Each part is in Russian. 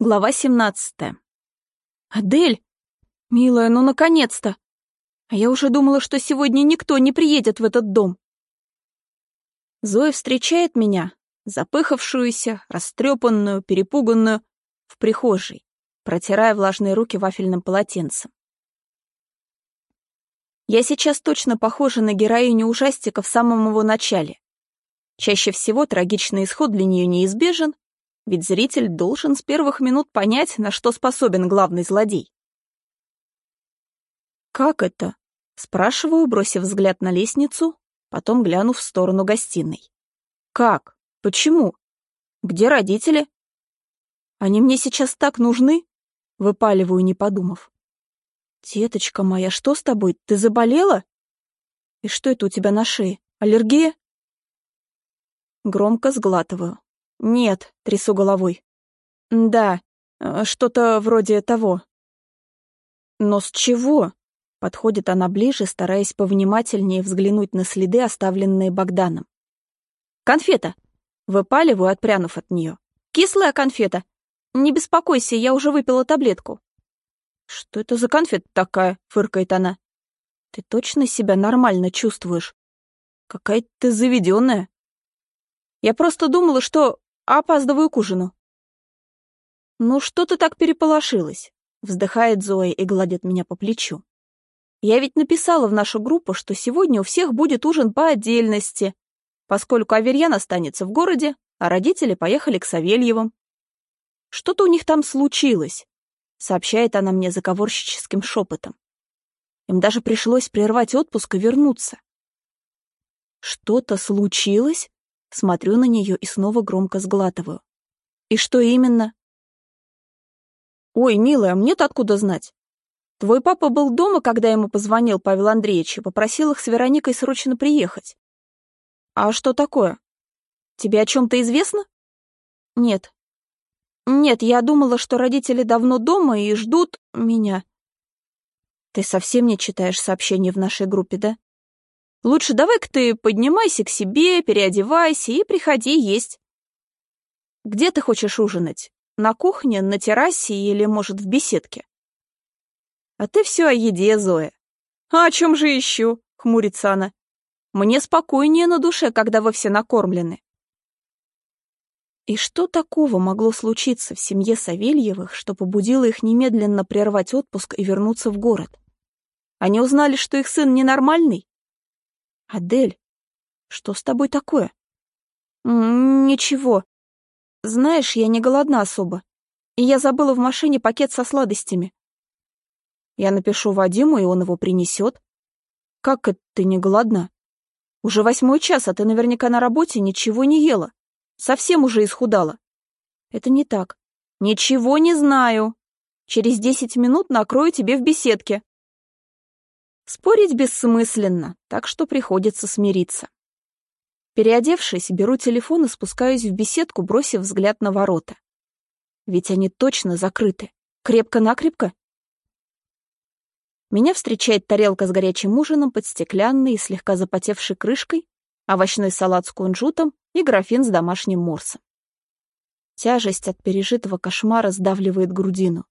Глава 17. «Адель! Милая, ну наконец-то! А я уже думала, что сегодня никто не приедет в этот дом!» Зоя встречает меня, запыхавшуюся, растрепанную, перепуганную, в прихожей, протирая влажные руки вафельным полотенцем. Я сейчас точно похожа на героиню ужастика в самом его начале. Чаще всего трагичный исход для нее неизбежен, ведь зритель должен с первых минут понять, на что способен главный злодей. «Как это?» — спрашиваю, бросив взгляд на лестницу, потом глянув в сторону гостиной. «Как? Почему? Где родители?» «Они мне сейчас так нужны?» — выпаливаю, не подумав. «Деточка моя, что с тобой? Ты заболела? И что это у тебя на шее? Аллергия?» Громко сглатываю. «Нет», — трясу головой. «Да, э, что-то вроде того». «Но с чего?» — подходит она ближе, стараясь повнимательнее взглянуть на следы, оставленные Богданом. «Конфета!» — выпаливаю, отпрянув от нее. «Кислая конфета! Не беспокойся, я уже выпила таблетку». «Что это за конфета такая?» — фыркает она. «Ты точно себя нормально чувствуешь? Какая ты заведенная. Я просто думала, что опаздываю к ужину». «Ну что ты так переполошилась?» — вздыхает Зоя и гладит меня по плечу. «Я ведь написала в нашу группу, что сегодня у всех будет ужин по отдельности, поскольку Аверьян останется в городе, а родители поехали к Савельевым. Что-то у них там случилось», — сообщает она мне заговорщическим шепотом. Им даже пришлось прервать отпуск и вернуться. «Что-то случилось?» Смотрю на нее и снова громко сглатываю. «И что именно?» «Ой, милая, мне-то откуда знать? Твой папа был дома, когда ему позвонил Павел Андреевич и попросил их с Вероникой срочно приехать. А что такое? Тебе о чем-то известно? Нет. Нет, я думала, что родители давно дома и ждут меня. Ты совсем не читаешь сообщения в нашей группе, да? Лучше давай-ка ты поднимайся к себе, переодевайся и приходи есть. Где ты хочешь ужинать? На кухне, на террасе или, может, в беседке? А ты все о еде, Зоя. А о чем же еще? Хмурится она. Мне спокойнее на душе, когда вы все накормлены. И что такого могло случиться в семье Савельевых, что побудило их немедленно прервать отпуск и вернуться в город? Они узнали, что их сын ненормальный? «Адель, что с тобой такое?» «Ничего. Знаешь, я не голодна особо, и я забыла в машине пакет со сладостями. Я напишу Вадиму, и он его принесет. Как это ты не голодна? Уже восьмой час, а ты наверняка на работе ничего не ела. Совсем уже исхудала. Это не так. Ничего не знаю. Через десять минут накрою тебе в беседке. Спорить бессмысленно, так что приходится смириться. Переодевшись, беру телефон и спускаюсь в беседку, бросив взгляд на ворота. Ведь они точно закрыты. Крепко-накрепко. Меня встречает тарелка с горячим ужином под стеклянной и слегка запотевшей крышкой, овощной салат с кунжутом и графин с домашним морсом. Тяжесть от пережитого кошмара сдавливает грудину.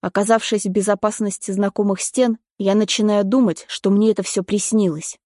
Оказавшись в безопасности знакомых стен, я начинаю думать, что мне это все приснилось.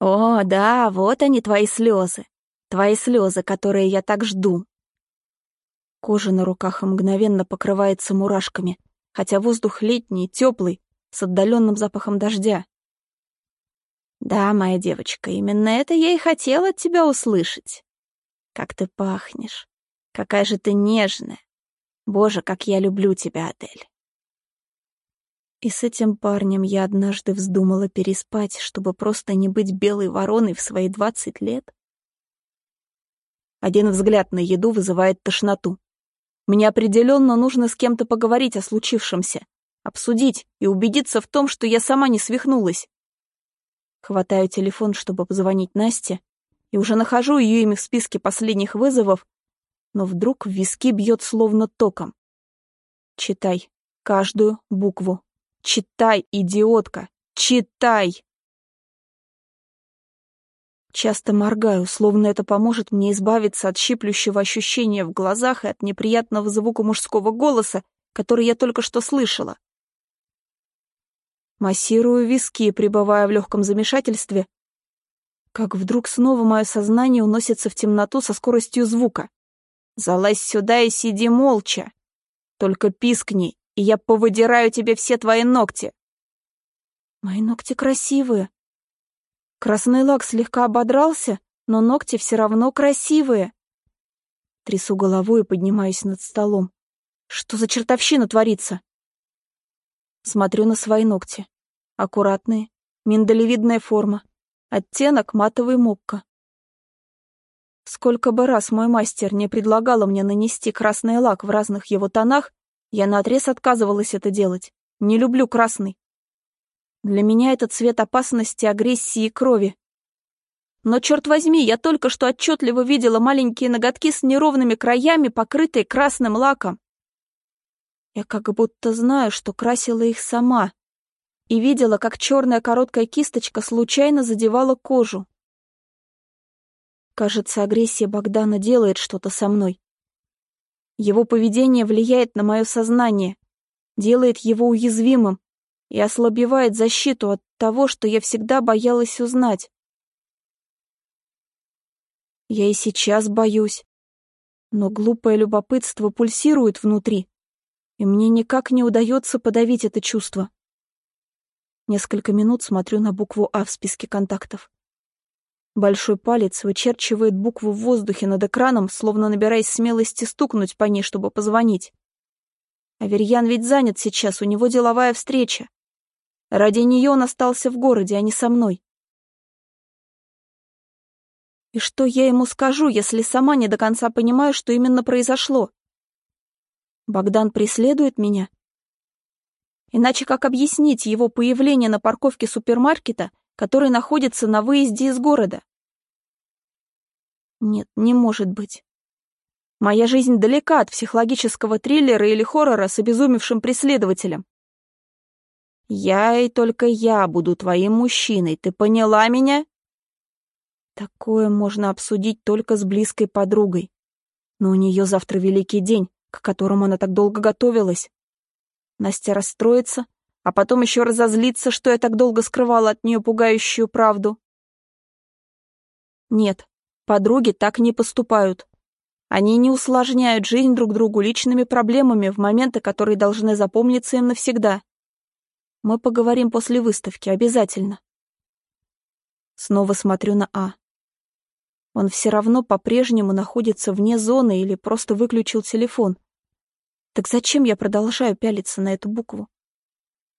О, да, вот они, твои слезы. Твои слезы, которые я так жду. Кожа на руках мгновенно покрывается мурашками, хотя воздух летний, теплый, с отдаленным запахом дождя. Да, моя девочка, именно это я и хотела от тебя услышать. Как ты пахнешь. Какая же ты нежная. Боже, как я люблю тебя, Адель. И с этим парнем я однажды вздумала переспать, чтобы просто не быть белой вороной в свои двадцать лет. Один взгляд на еду вызывает тошноту. Мне определенно нужно с кем-то поговорить о случившемся, обсудить и убедиться в том, что я сама не свихнулась. Хватаю телефон, чтобы позвонить Насте, и уже нахожу ее имя в списке последних вызовов, но вдруг виски бьет словно током. Читай каждую букву. Читай, идиотка, читай! Часто моргаю, словно это поможет мне избавиться от щиплющего ощущения в глазах и от неприятного звука мужского голоса, который я только что слышала. Массирую виски, пребывая в легком замешательстве, как вдруг снова мое сознание уносится в темноту со скоростью звука. «Залазь сюда и сиди молча. Только пискни, и я повыдираю тебе все твои ногти». Мои ногти красивые. Красный лак слегка ободрался, но ногти все равно красивые. Трясу головой и поднимаюсь над столом. Что за чертовщина творится? Смотрю на свои ногти. Аккуратные, миндалевидная форма. Оттенок матовый мокко. Сколько бы раз мой мастер не предлагала мне нанести красный лак в разных его тонах, я наотрез отказывалась это делать. Не люблю красный. Для меня это цвет опасности, агрессии и крови. Но, черт возьми, я только что отчетливо видела маленькие ноготки с неровными краями, покрытые красным лаком. Я как будто знаю, что красила их сама, и видела, как черная короткая кисточка случайно задевала кожу. Кажется, агрессия Богдана делает что-то со мной. Его поведение влияет на мое сознание, делает его уязвимым и ослабевает защиту от того, что я всегда боялась узнать. Я и сейчас боюсь, но глупое любопытство пульсирует внутри, и мне никак не удается подавить это чувство. Несколько минут смотрю на букву А в списке контактов. Большой палец вычерчивает букву в воздухе над экраном, словно набираясь смелости стукнуть по ней, чтобы позвонить. Аверьян ведь занят сейчас, у него деловая встреча. Ради нее он остался в городе, а не со мной. И что я ему скажу, если сама не до конца понимаю, что именно произошло? Богдан преследует меня? Иначе как объяснить его появление на парковке супермаркета, который находится на выезде из города? Нет, не может быть. Моя жизнь далека от психологического триллера или хоррора с обезумевшим преследователем. Я и только я буду твоим мужчиной, ты поняла меня? Такое можно обсудить только с близкой подругой. Но у нее завтра великий день, к которому она так долго готовилась. Настя расстроится, а потом еще разозлится, что я так долго скрывала от нее пугающую правду. Нет, подруги так не поступают. Они не усложняют жизнь друг другу личными проблемами в моменты, которые должны запомниться им навсегда. Мы поговорим после выставки, обязательно. Снова смотрю на А. Он все равно по-прежнему находится вне зоны или просто выключил телефон. Так зачем я продолжаю пялиться на эту букву?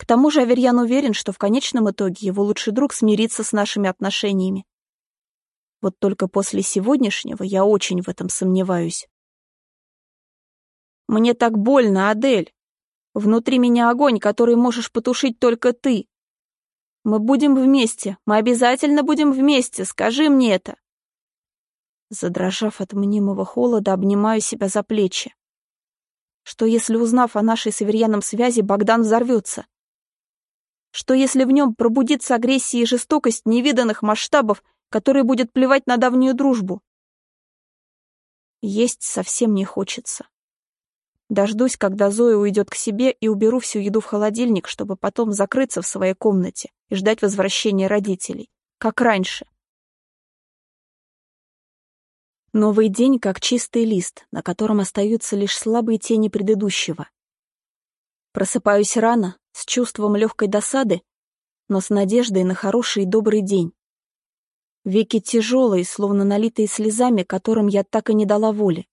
К тому же Аверьян уверен, что в конечном итоге его лучший друг смирится с нашими отношениями. Вот только после сегодняшнего я очень в этом сомневаюсь. Мне так больно, Адель. Внутри меня огонь, который можешь потушить только ты. Мы будем вместе, мы обязательно будем вместе, скажи мне это. Задрожав от мнимого холода, обнимаю себя за плечи. Что если, узнав о нашей с Аверьяном связи, Богдан взорвется? Что если в нем пробудится агрессия и жестокость невиданных масштабов, который будет плевать на давнюю дружбу? Есть совсем не хочется. Дождусь, когда Зоя уйдет к себе и уберу всю еду в холодильник, чтобы потом закрыться в своей комнате и ждать возвращения родителей, как раньше. Новый день как чистый лист, на котором остаются лишь слабые тени предыдущего. Просыпаюсь рано, с чувством легкой досады, но с надеждой на хороший и добрый день. Веки тяжелые, словно налитые слезами, которым я так и не дала воли.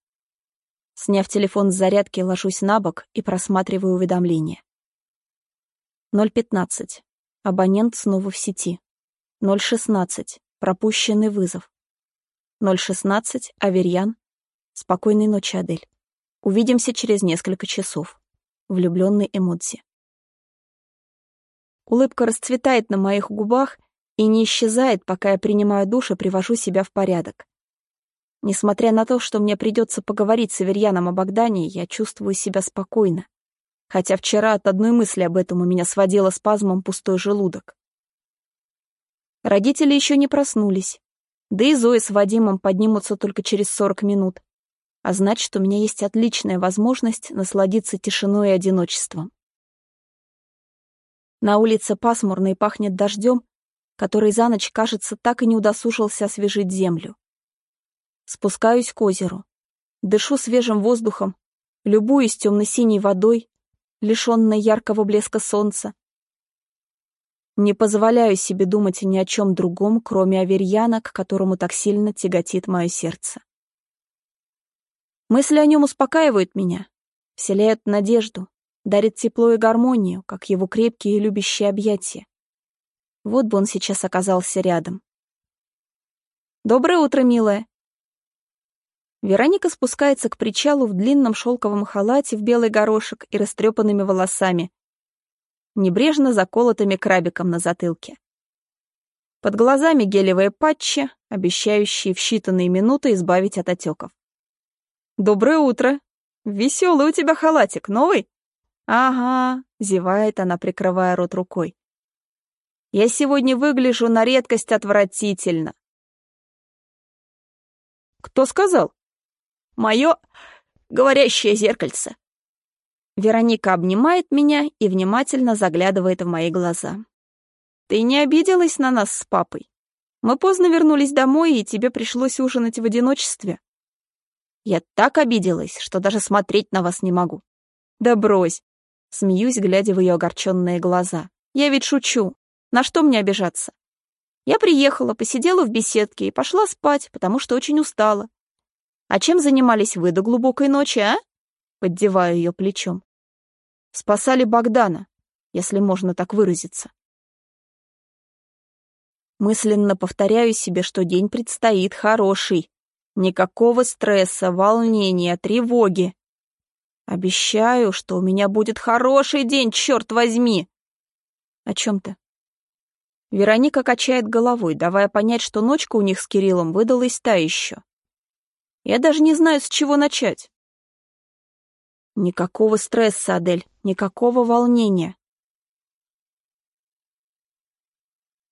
Сняв телефон с зарядки, ложусь на бок и просматриваю уведомления. 0.15. Абонент снова в сети. 0.16. Пропущенный вызов. 016, Аверьян. Спокойной ночи, Адель. Увидимся через несколько часов. Влюбленный эмодзи. Улыбка расцветает на моих губах и не исчезает, пока я принимаю душ и привожу себя в порядок. Несмотря на то, что мне придется поговорить с Аверьяном о Богдане, я чувствую себя спокойно. Хотя вчера от одной мысли об этом у меня сводило спазмом пустой желудок. Родители еще не проснулись, Да и Зоя с Вадимом поднимутся только через 40 минут. А значит, у меня есть отличная возможность насладиться тишиной и одиночеством. На улице пасмурно и пахнет дождем, который за ночь, кажется, так и не удосужился освежить землю. Спускаюсь к озеру. Дышу свежим воздухом, любуюсь темно-синей водой, лишенной яркого блеска солнца. Не позволяю себе думать ни о чем другом, кроме Аверьяна, к которому так сильно тяготит мое сердце. Мысли о нем успокаивают меня, вселяют надежду, дарят тепло и гармонию, как его крепкие и любящие объятия. Вот бы он сейчас оказался рядом. «Доброе утро, милая!» Вероника спускается к причалу в длинном шелковом халате в белый горошек и растрепанными волосами, небрежно заколотыми крабиком на затылке. Под глазами гелевые патчи, обещающие в считанные минуты избавить от отеков. «Доброе утро! Веселый у тебя халатик, новый?» «Ага», — зевает она, прикрывая рот рукой. «Я сегодня выгляжу на редкость отвратительно». «Кто сказал?» мое говорящее зеркальце. Вероника обнимает меня и внимательно заглядывает в мои глаза. Ты не обиделась на нас с папой? Мы поздно вернулись домой, и тебе пришлось ужинать в одиночестве. Я так обиделась, что даже смотреть на вас не могу. Да брось. Смеюсь, глядя в ее огорченные глаза. Я ведь шучу. На что мне обижаться? Я приехала, посидела в беседке и пошла спать, потому что очень устала. А чем занимались вы до глубокой ночи, а? Поддеваю ее плечом. Спасали Богдана, если можно так выразиться. Мысленно повторяю себе, что день предстоит хороший. Никакого стресса, волнения, тревоги. Обещаю, что у меня будет хороший день, черт возьми. О чем ты? Вероника качает головой, давая понять, что ночка у них с Кириллом выдалась та еще. Я даже не знаю, с чего начать. Никакого стресса, Адель, никакого волнения.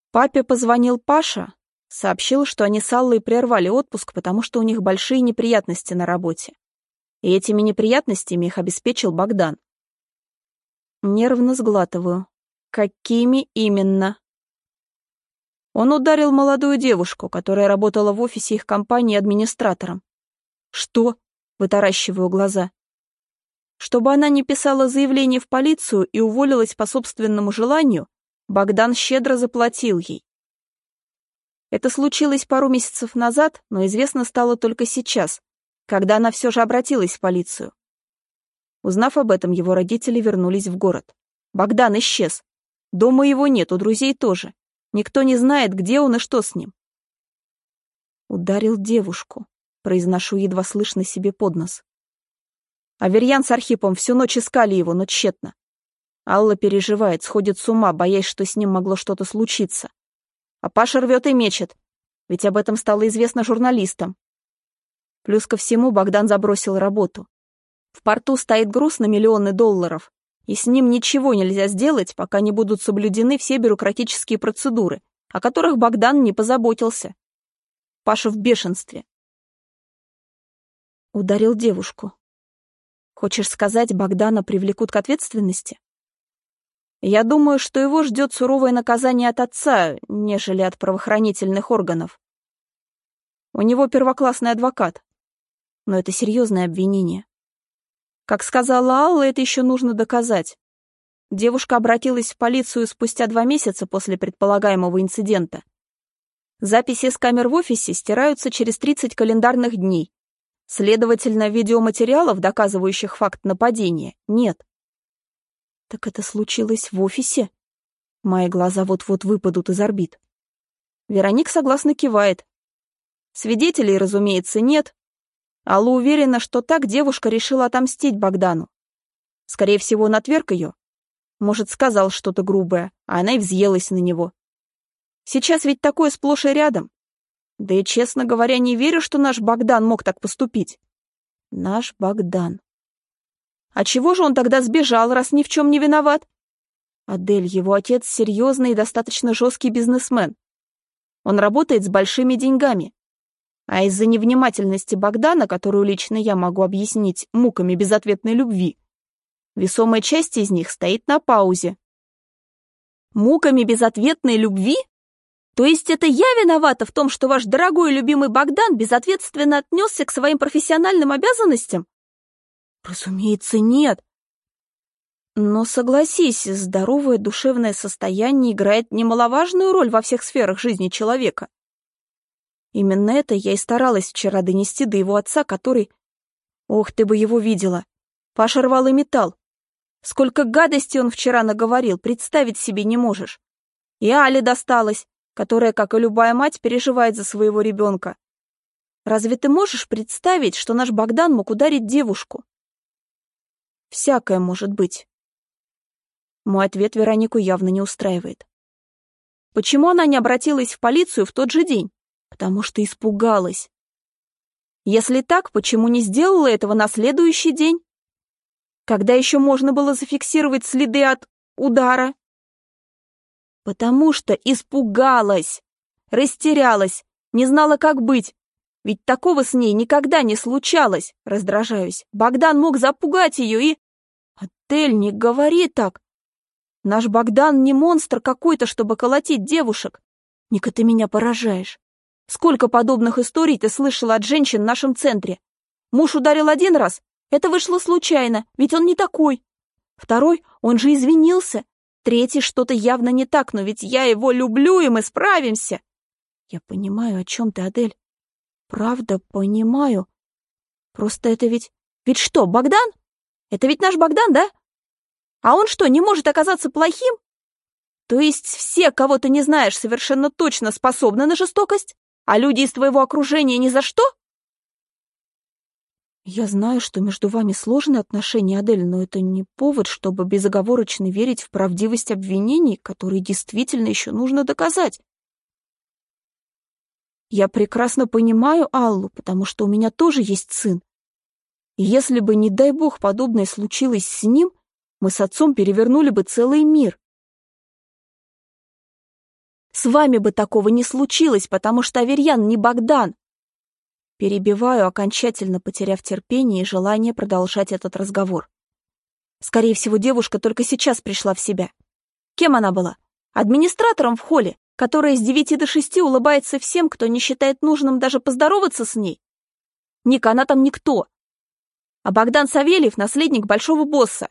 Папе позвонил Паша, сообщил, что они с Аллой прервали отпуск, потому что у них большие неприятности на работе. И этими неприятностями их обеспечил Богдан. Нервно сглатываю. Какими именно? Он ударил молодую девушку, которая работала в офисе их компании администратором. «Что?» — вытаращиваю глаза. Чтобы она не писала заявление в полицию и уволилась по собственному желанию, Богдан щедро заплатил ей. Это случилось пару месяцев назад, но известно стало только сейчас, когда она все же обратилась в полицию. Узнав об этом, его родители вернулись в город. Богдан исчез. Дома его нет, у друзей тоже. Никто не знает, где он и что с ним. Ударил девушку произношу едва слышно себе под нос. Аверьян с Архипом всю ночь искали его, но тщетно. Алла переживает, сходит с ума, боясь, что с ним могло что-то случиться. А Паша рвет и мечет, ведь об этом стало известно журналистам. Плюс ко всему Богдан забросил работу. В порту стоит груз на миллионы долларов, и с ним ничего нельзя сделать, пока не будут соблюдены все бюрократические процедуры, о которых Богдан не позаботился. Паша в бешенстве. Ударил девушку. Хочешь сказать, Богдана привлекут к ответственности? Я думаю, что его ждет суровое наказание от отца, нежели от правоохранительных органов. У него первоклассный адвокат. Но это серьезное обвинение. Как сказала Алла, это еще нужно доказать. Девушка обратилась в полицию спустя два месяца после предполагаемого инцидента. Записи с камер в офисе стираются через 30 календарных дней, Следовательно, видеоматериалов, доказывающих факт нападения, нет. Так это случилось в офисе? Мои глаза вот-вот выпадут из орбит. Вероник согласно кивает. Свидетелей, разумеется, нет. Алла уверена, что так девушка решила отомстить Богдану. Скорее всего, он отверг ее. Может, сказал что-то грубое, а она и взъелась на него. Сейчас ведь такое сплошь и рядом. Да и, честно говоря, не верю, что наш Богдан мог так поступить. Наш Богдан. А чего же он тогда сбежал, раз ни в чем не виноват? Адель, его отец серьезный и достаточно жесткий бизнесмен. Он работает с большими деньгами. А из-за невнимательности Богдана, которую лично я могу объяснить муками безответной любви, весомая часть из них стоит на паузе. Муками безответной любви? То есть это я виновата в том, что ваш дорогой и любимый Богдан безответственно отнесся к своим профессиональным обязанностям? Разумеется, нет. Но согласись, здоровое душевное состояние играет немаловажную роль во всех сферах жизни человека. Именно это я и старалась вчера донести до его отца, который... Ох, ты бы его видела. Паша рвал и металл. Сколько гадостей он вчера наговорил, представить себе не можешь. И Але досталось, которая, как и любая мать, переживает за своего ребенка. Разве ты можешь представить, что наш Богдан мог ударить девушку? Всякое может быть. Мой ответ Веронику явно не устраивает. Почему она не обратилась в полицию в тот же день? Потому что испугалась. Если так, почему не сделала этого на следующий день? Когда еще можно было зафиксировать следы от удара? Потому что испугалась, растерялась, не знала, как быть, ведь такого с ней никогда не случалось, раздражаюсь. Богдан мог запугать ее и... Отель, не говори так. Наш Богдан не монстр какой-то, чтобы колотить девушек. Ника, ты меня поражаешь. Сколько подобных историй ты слышала от женщин в нашем центре? Муж ударил один раз. Это вышло случайно, ведь он не такой. Второй, он же извинился. Третий, что-то явно не так, но ведь я его люблю, и мы справимся. Я понимаю, о чем ты, Адель. Правда, понимаю. Просто это ведь... Ведь что, Богдан? Это ведь наш Богдан, да? А он что, не может оказаться плохим? То есть все, кого ты не знаешь, совершенно точно способны на жестокость, а люди из твоего окружения ни за что? Я знаю, что между вами сложные отношения, Адель, но это не повод, чтобы безоговорочно верить в правдивость обвинений, которые действительно еще нужно доказать. Я прекрасно понимаю Аллу, потому что у меня тоже есть сын. И если бы, не дай бог, подобное случилось с ним, мы с отцом перевернули бы целый мир. С вами бы такого не случилось, потому что Аверьян не Богдан. Перебиваю, окончательно потеряв терпение и желание продолжать этот разговор. Скорее всего, девушка только сейчас пришла в себя. Кем она была? Администратором в холле? Которая с девяти до шести улыбается всем, кто не считает нужным даже поздороваться с ней. Ника, она там никто. А Богдан Савельев — наследник большого босса.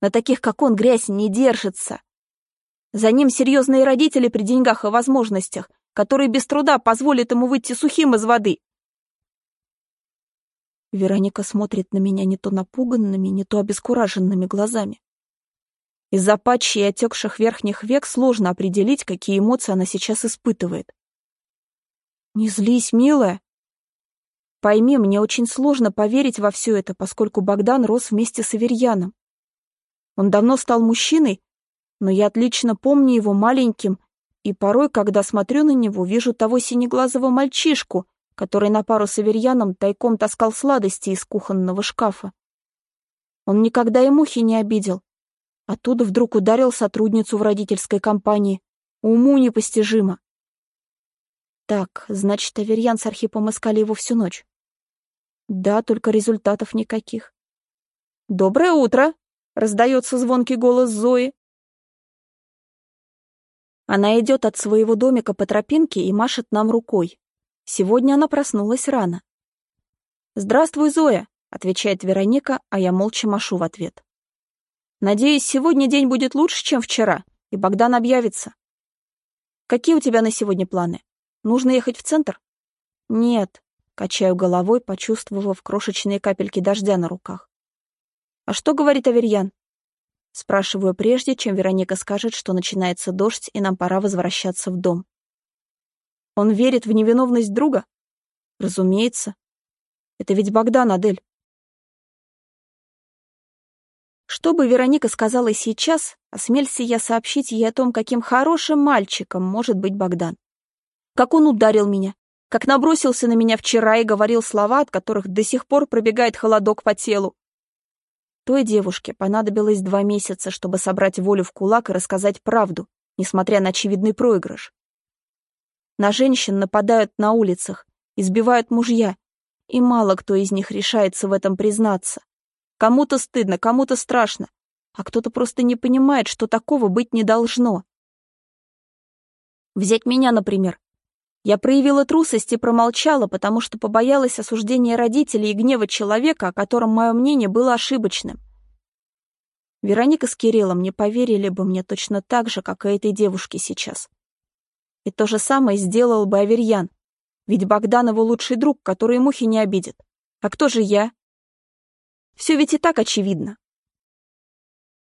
На таких, как он, грязь не держится. За ним серьезные родители при деньгах и возможностях, которые без труда позволят ему выйти сухим из воды. Вероника смотрит на меня не то напуганными, не то обескураженными глазами. Из-за патчи и отекших верхних век сложно определить, какие эмоции она сейчас испытывает. «Не злись, милая!» Пойми, мне очень сложно поверить во все это, поскольку Богдан рос вместе с Аверьяном. Он давно стал мужчиной, но я отлично помню его маленьким, и порой, когда смотрю на него, вижу того синеглазого мальчишку, который на пару с Аверьяном тайком таскал сладости из кухонного шкафа. Он никогда и мухи не обидел, Оттуда вдруг ударил сотрудницу в родительской компании. Уму непостижимо. Так, значит, Аверьян с Архипом искали его всю ночь. Да, только результатов никаких. «Доброе утро!» — раздается звонкий голос Зои. Она идет от своего домика по тропинке и машет нам рукой. Сегодня она проснулась рано. «Здравствуй, Зоя!» — отвечает Вероника, а я молча машу в ответ. Надеюсь, сегодня день будет лучше, чем вчера, и Богдан объявится. Какие у тебя на сегодня планы? Нужно ехать в центр? Нет, качаю головой, почувствовав крошечные капельки дождя на руках. А что говорит Аверьян? Спрашиваю прежде, чем Вероника скажет, что начинается дождь, и нам пора возвращаться в дом. Он верит в невиновность друга? Разумеется. Это ведь Богдан, Адель. Что бы Вероника сказала сейчас, осмелься я сообщить ей о том, каким хорошим мальчиком может быть Богдан. Как он ударил меня, как набросился на меня вчера и говорил слова, от которых до сих пор пробегает холодок по телу. Той девушке понадобилось два месяца, чтобы собрать волю в кулак и рассказать правду, несмотря на очевидный проигрыш. На женщин нападают на улицах, избивают мужья, и мало кто из них решается в этом признаться. Кому-то стыдно, кому-то страшно, а кто-то просто не понимает, что такого быть не должно. Взять меня, например. Я проявила трусость и промолчала, потому что побоялась осуждения родителей и гнева человека, о котором мое мнение было ошибочным. Вероника с Кириллом не поверили бы мне точно так же, как и этой девушке сейчас. И то же самое сделал бы Аверьян, ведь Богдан его лучший друг, который мухи не обидит. А кто же я? Все ведь и так очевидно.